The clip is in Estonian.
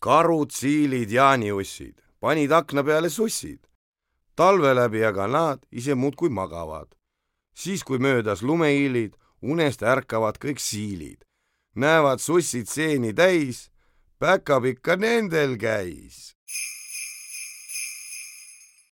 karud, siilid, jaaniussid panid akna peale sussid. talve läbi aga nad ise muudkui magavad. siis, kui möödas lumehiilid, unest ärkavad kõik siilid. näevad sussid seeni täis, päkapikk ka nendel käis